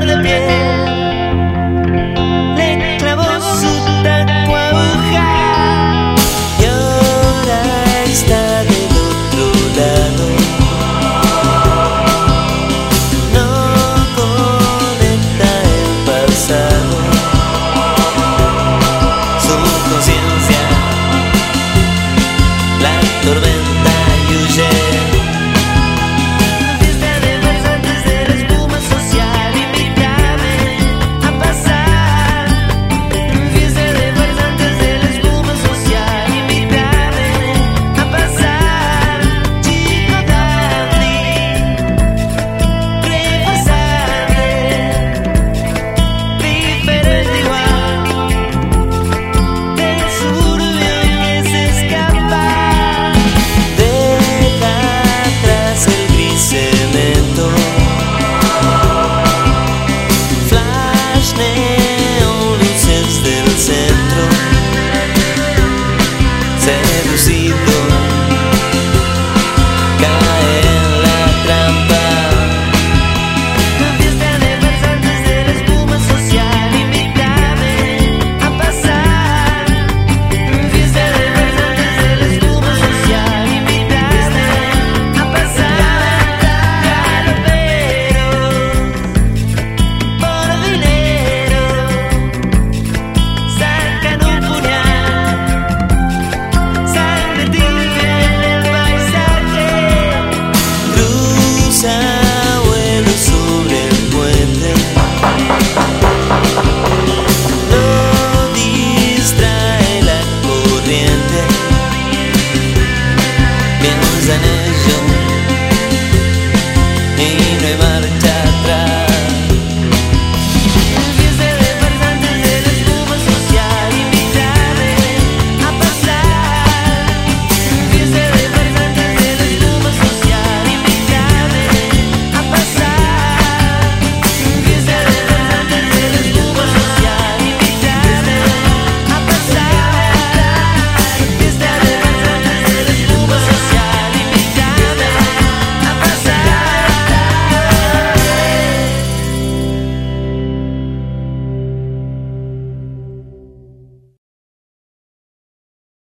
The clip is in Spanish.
flor de piel. see the